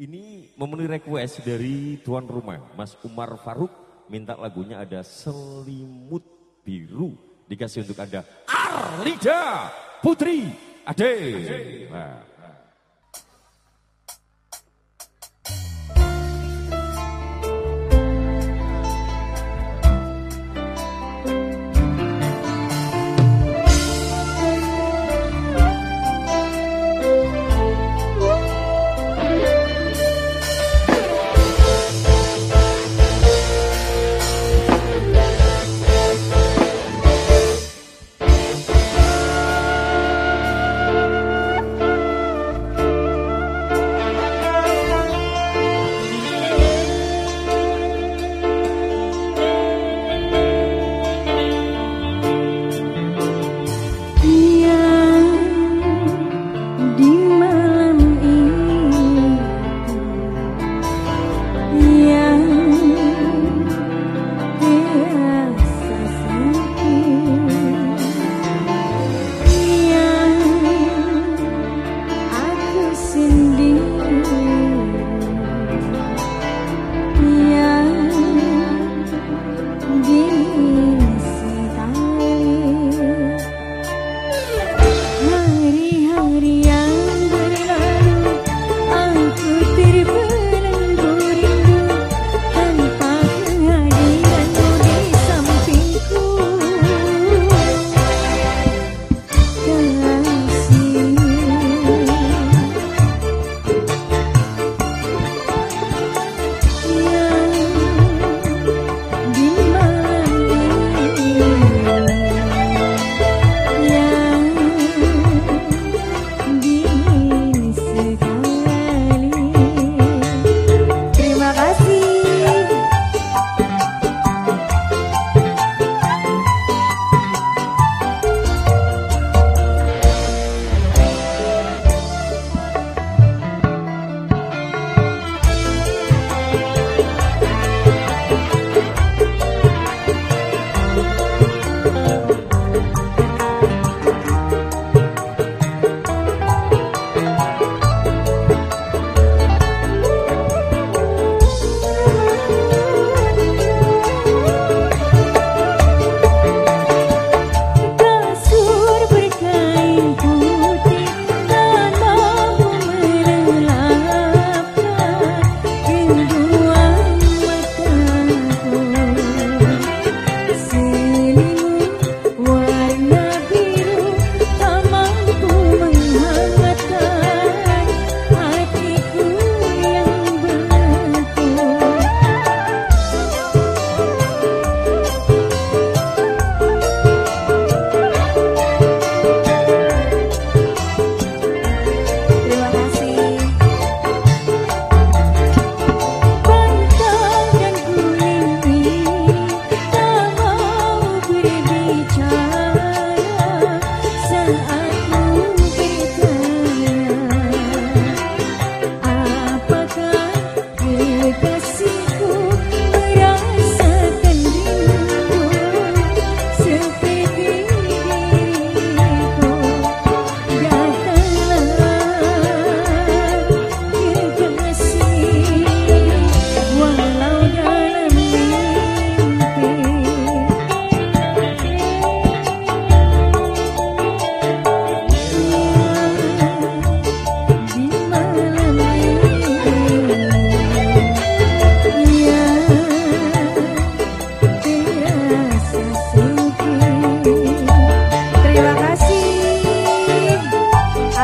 Ini memenuhi request dari tuan rumah, Mas Umar Faruk minta lagunya ada selimut biru dikasih untuk Anda Arlida Putri Ade. Nah.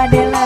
Adela.